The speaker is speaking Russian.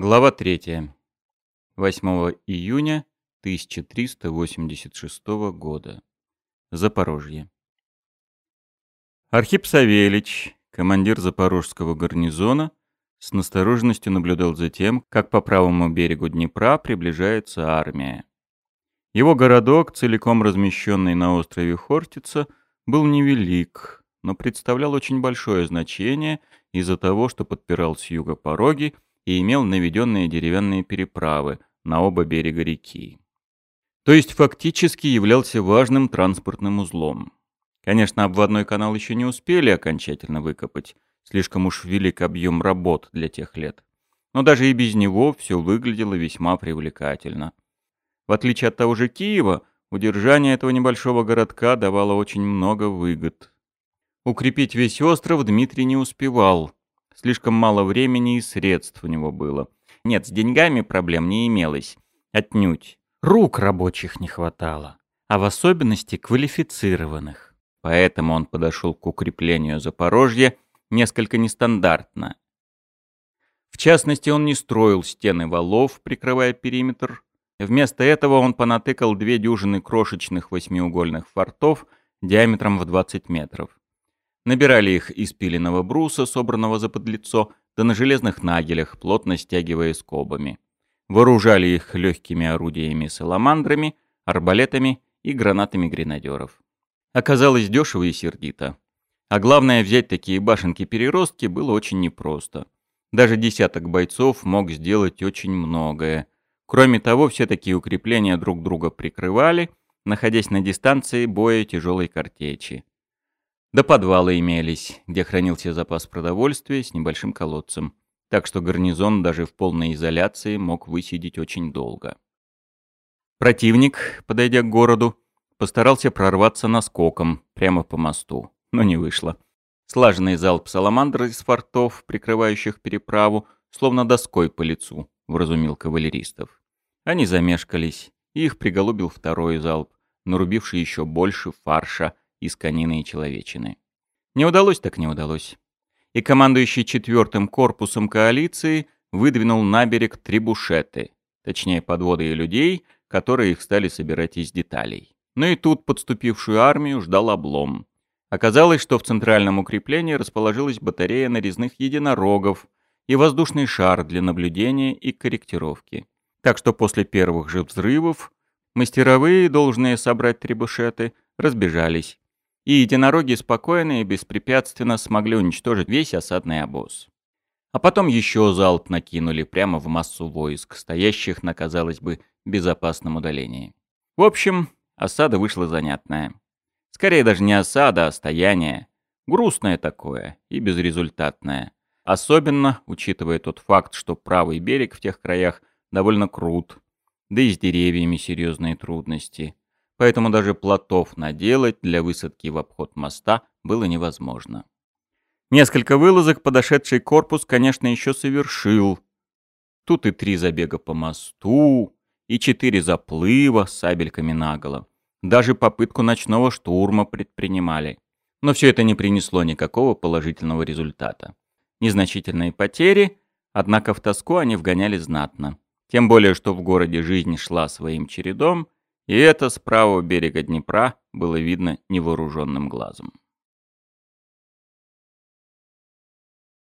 Глава 3. 8 июня 1386 года. Запорожье. Архип Савельич, командир запорожского гарнизона, с настороженностью наблюдал за тем, как по правому берегу Днепра приближается армия. Его городок, целиком размещенный на острове Хортица, был невелик, но представлял очень большое значение из-за того, что подпирал с юга пороги и имел наведенные деревянные переправы на оба берега реки. То есть фактически являлся важным транспортным узлом. Конечно, обводной канал еще не успели окончательно выкопать, слишком уж велик объем работ для тех лет. Но даже и без него все выглядело весьма привлекательно. В отличие от того же Киева, удержание этого небольшого городка давало очень много выгод. Укрепить весь остров Дмитрий не успевал. Слишком мало времени и средств у него было. Нет, с деньгами проблем не имелось. Отнюдь. Рук рабочих не хватало. А в особенности квалифицированных. Поэтому он подошел к укреплению Запорожья несколько нестандартно. В частности, он не строил стены валов, прикрывая периметр. Вместо этого он понатыкал две дюжины крошечных восьмиугольных фортов диаметром в 20 метров. Набирали их из пиленного бруса, собранного за подлицо, да на железных нагелях, плотно стягивая скобами. Вооружали их легкими орудиями саламандрами, арбалетами и гранатами гренадеров. Оказалось дешево и сердито. А главное, взять такие башенки-переростки было очень непросто. Даже десяток бойцов мог сделать очень многое. Кроме того, все такие укрепления друг друга прикрывали, находясь на дистанции боя тяжелой картечи. До подвала имелись, где хранился запас продовольствия с небольшим колодцем. Так что гарнизон даже в полной изоляции мог высидеть очень долго. Противник, подойдя к городу, постарался прорваться наскоком прямо по мосту, но не вышло. Слаженный залп саламандр из фортов, прикрывающих переправу, словно доской по лицу, вразумил кавалеристов. Они замешкались, и их приголубил второй залп, нарубивший еще больше фарша из конины и человечины. Не удалось так не удалось. И командующий четвертым корпусом коалиции выдвинул на берег трибушеты, точнее подводы и людей, которые их стали собирать из деталей. Но и тут подступившую армию ждал облом. Оказалось, что в центральном укреплении расположилась батарея нарезных единорогов и воздушный шар для наблюдения и корректировки. Так что после первых же взрывов мастеровые, должные собрать трибушеты, разбежались, и единороги спокойно и беспрепятственно смогли уничтожить весь осадный обоз. А потом еще залп накинули прямо в массу войск, стоящих на, казалось бы, безопасном удалении. В общем, осада вышла занятная. Скорее даже не осада, а стояние. Грустное такое и безрезультатное. Особенно, учитывая тот факт, что правый берег в тех краях довольно крут, да и с деревьями серьезные трудности поэтому даже плотов наделать для высадки в обход моста было невозможно. Несколько вылазок подошедший корпус, конечно, еще совершил. Тут и три забега по мосту, и четыре заплыва с сабельками наголо. Даже попытку ночного штурма предпринимали. Но все это не принесло никакого положительного результата. Незначительные потери, однако в тоску они вгоняли знатно. Тем более, что в городе жизнь шла своим чередом, и это с правого берега Днепра было видно невооруженным глазом.